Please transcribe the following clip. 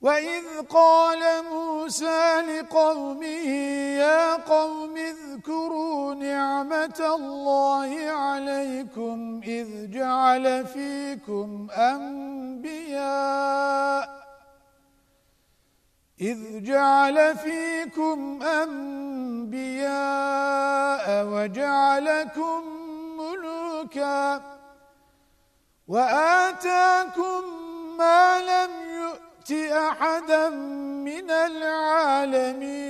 وَإِذْ قَالَ مُوسَى لِقَوْمِهِ يَا قَوْمِ اذْكُرُوا نِعْمَةَ اللَّهِ عَلَيْكُمْ إِذْ جَعَلَ فِيكُمْ أَنْبِيَاءَ إِذْ جَعَلَ فِيكُمْ أَنْبِيَاءَ وَجَعَلَكُمْ مُلُوكًا وَآتَاكُمْ يُؤْتِ أَحَدًا مِنَ الْعَالَمِينَ.